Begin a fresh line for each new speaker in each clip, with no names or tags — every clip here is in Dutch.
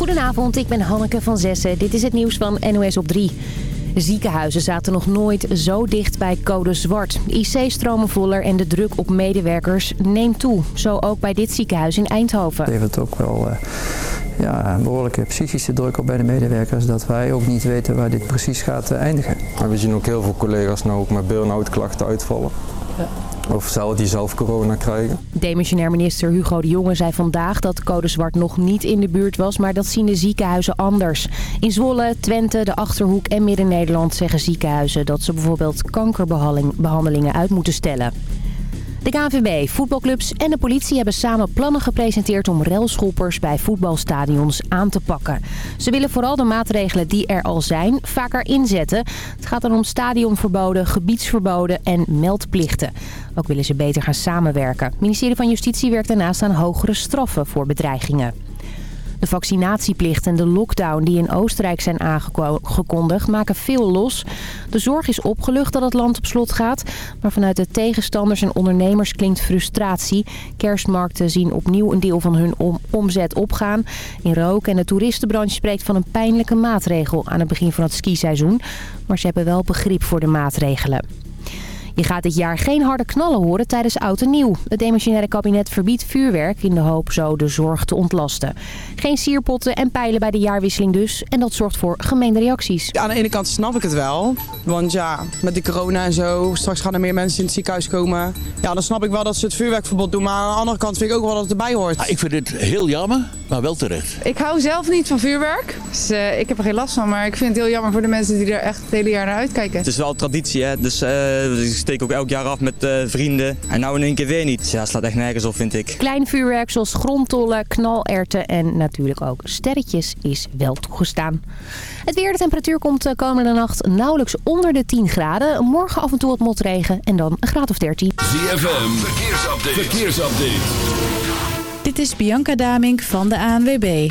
Goedenavond, ik ben Hanneke van Zessen. Dit is het nieuws van NOS op 3. Ziekenhuizen zaten nog nooit zo dicht bij code zwart. IC stromen voller en de druk op medewerkers neemt toe. Zo ook bij dit ziekenhuis in Eindhoven.
Het heeft ook wel uh, ja, een behoorlijke psychische druk op bij de medewerkers... dat wij ook niet weten waar dit precies gaat uh, eindigen.
Maar we zien ook heel veel collega's nou ook met burn-out klachten uitvallen. Ja. Of zelf die zelf corona krijgen.
Demissionair minister Hugo de Jonge zei vandaag dat code zwart nog niet in de buurt was, maar dat zien de ziekenhuizen anders. In Zwolle, Twente, de Achterhoek en Midden-Nederland zeggen ziekenhuizen dat ze bijvoorbeeld kankerbehandelingen uit moeten stellen. De KNVB, voetbalclubs en de politie hebben samen plannen gepresenteerd om relschoppers bij voetbalstadions aan te pakken. Ze willen vooral de maatregelen die er al zijn vaker inzetten. Het gaat dan om stadionverboden, gebiedsverboden en meldplichten. Ook willen ze beter gaan samenwerken. Het ministerie van Justitie werkt daarnaast aan hogere straffen voor bedreigingen. De vaccinatieplicht en de lockdown die in Oostenrijk zijn aangekondigd maken veel los. De zorg is opgelucht dat het land op slot gaat. Maar vanuit de tegenstanders en ondernemers klinkt frustratie. Kerstmarkten zien opnieuw een deel van hun omzet opgaan. In rook en de toeristenbranche spreekt van een pijnlijke maatregel aan het begin van het skiseizoen. Maar ze hebben wel begrip voor de maatregelen. Je gaat dit jaar geen harde knallen horen tijdens Oud en Nieuw. Het demissionaire kabinet verbiedt vuurwerk in de hoop zo de zorg te ontlasten. Geen sierpotten en pijlen bij de jaarwisseling dus. En dat zorgt voor gemeende reacties.
Aan de ene kant snap ik het wel. Want ja, met de corona en zo, straks gaan er meer mensen in het ziekenhuis komen. Ja, dan snap ik wel dat ze het vuurwerkverbod doen. Maar aan de andere kant vind ik ook wel dat het erbij hoort.
Ja, ik vind dit heel jammer, maar wel terecht.
Ik hou zelf niet van vuurwerk. Dus uh, ik heb er geen last van. Maar ik vind het heel jammer voor de mensen die er echt het hele jaar naar uitkijken.
Het is wel traditie, hè. Dus uh, ik steek ook elk jaar af met uh, vrienden. En nou in één keer weer niet. Ja, slaat echt nergens op, vind ik.
Klein vuurwerk zoals grondtollen, knalerten en natuurlijk ook sterretjes is wel toegestaan. Het weer, de temperatuur komt de komende nacht nauwelijks onder de 10 graden. Morgen af en toe wat motregen en dan een graad of 13.
ZFM, verkeersupdate. verkeersupdate.
Dit is Bianca Damink van de ANWB.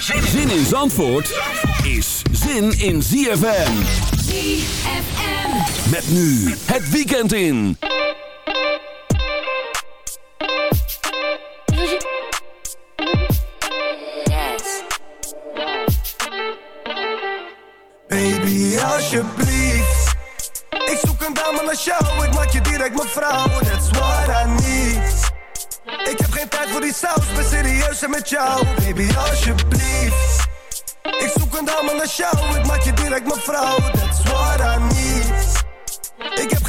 Zin in Zandvoort is zin in ZFM.
ZFM.
Met nu het weekend in.
Baby, alsjeblieft. Ik zoek een dame naar jou, ik maak je direct mijn vrouw. That's what I need. Ik heb geen tijd voor die saus, ben serieus en met jou. Baby, alsjeblieft. Ik zoek een dame naar jou, ik maak je direct mijn vrouw. That's what I need.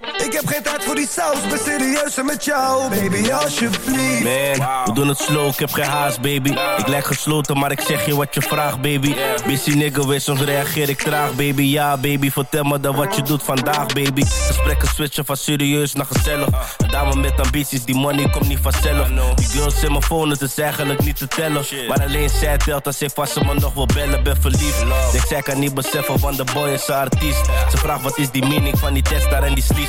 Ik heb geen tijd voor die saus, ben serieus en met jou, baby, alsjeblieft.
Man, we doen het slow, ik heb geen haast, baby. Ik lijk gesloten, maar ik zeg je wat je vraagt, baby. Busy nigga, weer soms reageer ik traag, baby. Ja, baby, vertel me dan wat je doet vandaag, baby. Gesprekken switchen van serieus naar gezellig. Een dame met ambities, die money komt niet vanzelf. Die girls in mijn phone, het is eigenlijk niet te tellen. Maar alleen zij telt als ik vast ze me nog wil bellen, ben verliefd. Denk zij kan niet beseffen, van de boy is een artiest. Ze vraagt wat is die meaning van die test daar en die sleeves.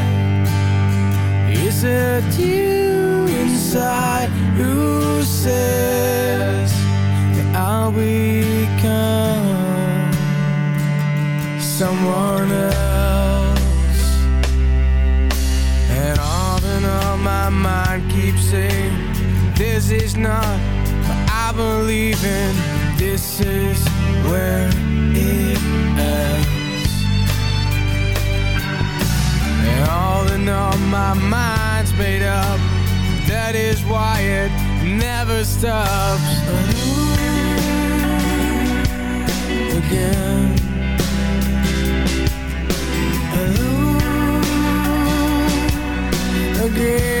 It you inside who says that I'll become someone else? And all in all, my mind keeps saying this is not what I believe in. This is where it That is why it never stops. Again. Again.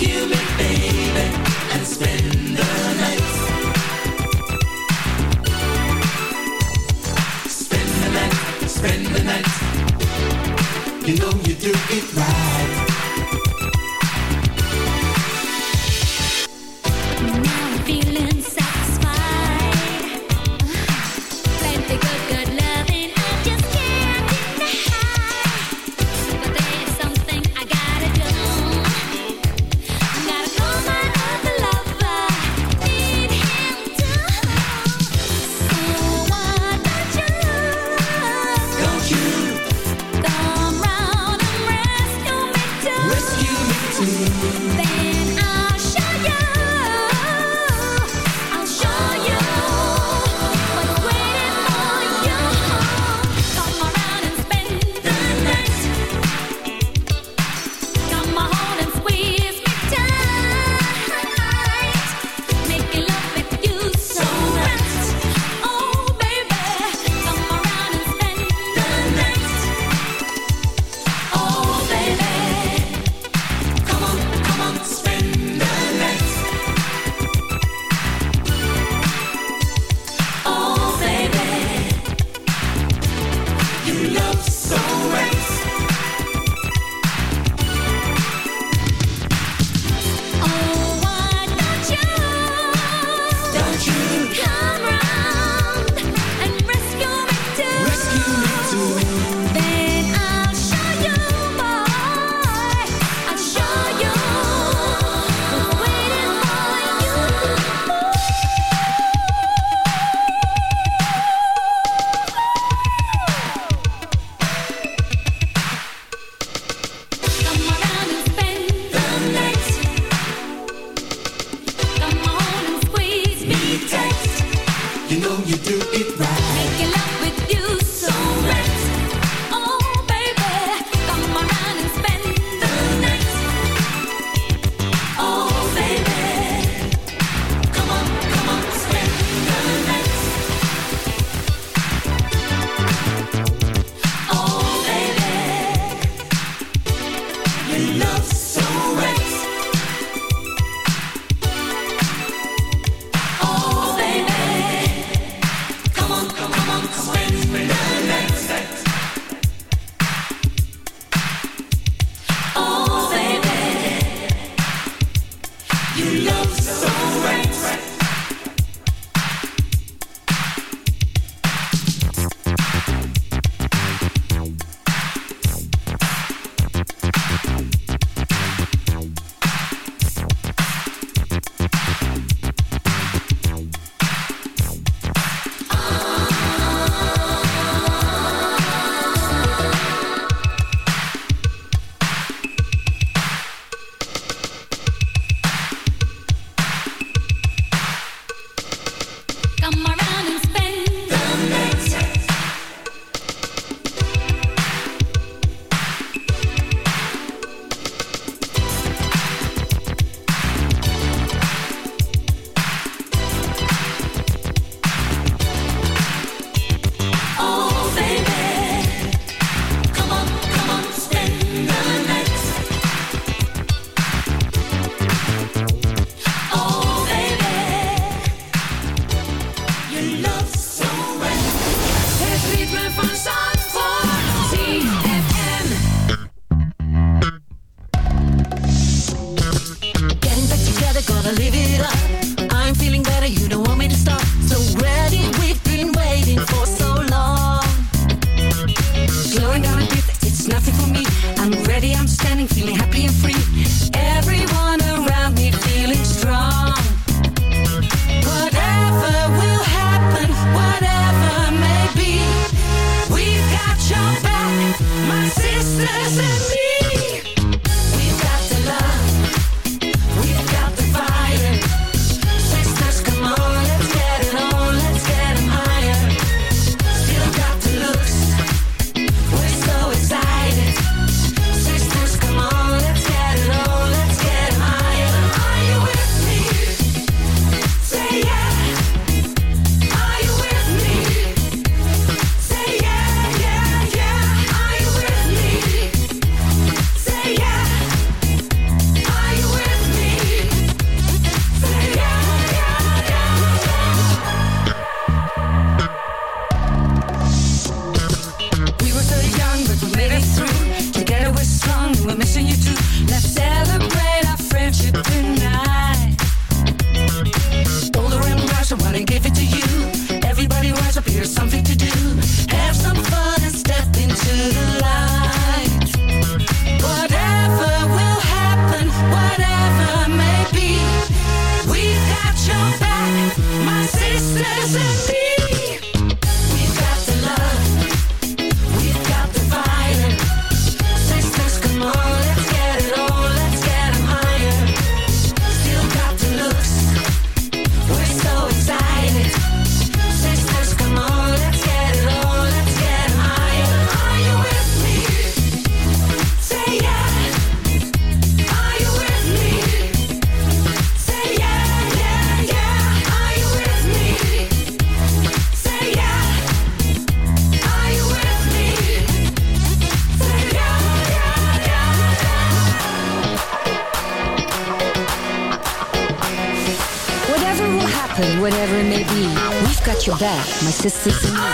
me, baby, and spend the night.
Spend the night,
spend the night.
You know you do it right.
My sisters and me.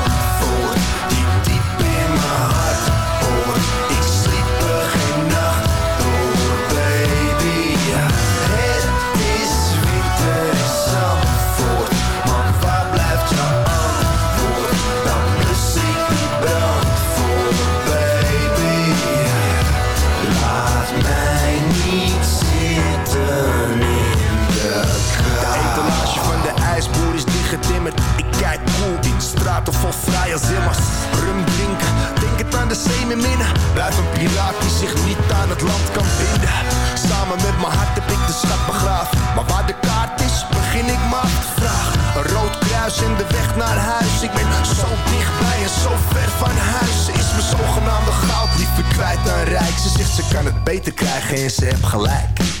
Blijf een piraat die zich niet aan het land kan binden. Samen met mijn hart heb ik de schat begraven. Maar waar de kaart is, begin ik maar te vragen. Een rood kruis in de weg naar huis. Ik ben zo dichtbij en zo ver van huis. Ze is mijn zogenaamde goud liever kwijt dan rijk. Ze zegt ze kan het beter krijgen en ze heeft gelijk.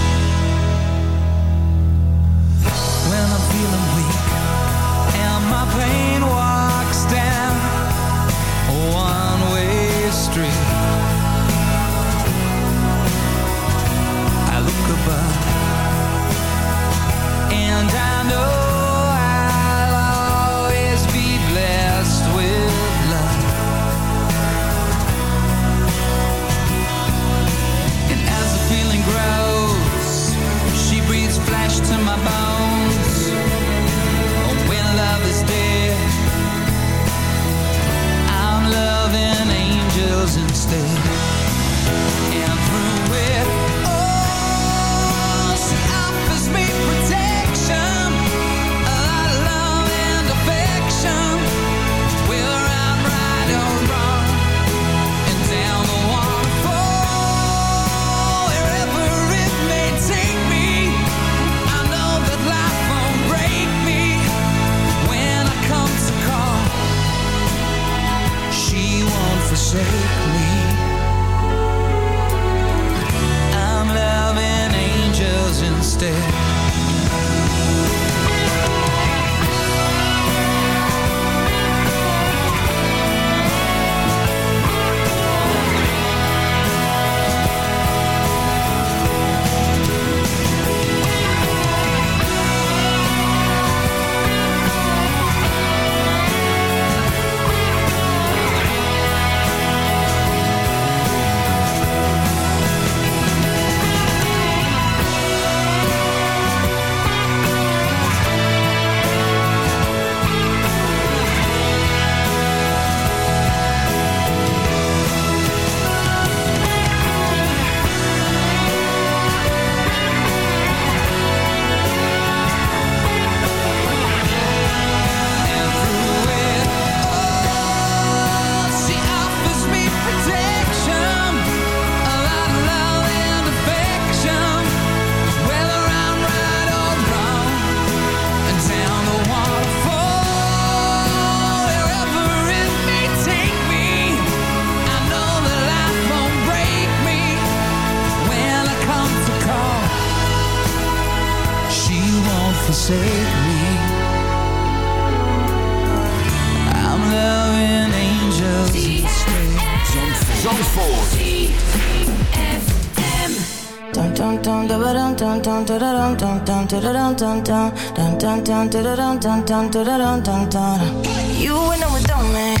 Dum dum dum dum dum dum dum dum dum dum dum dum dum dum dum dum dum dum. You went on without me.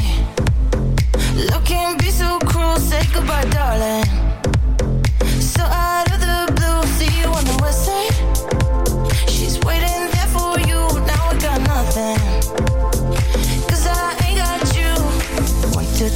Looking be so cruel, say goodbye, darling.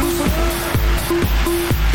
Loosen up.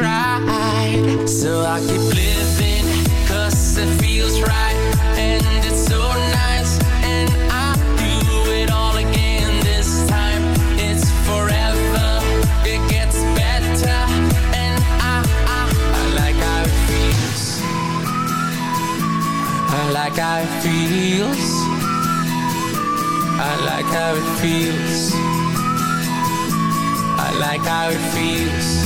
Ride. So I keep living, cause it feels right. And it's so nice. And I do it all again this time. It's forever. It gets better. And I, I, I like how it feels. I like how it feels. I like how it feels. I like how it feels.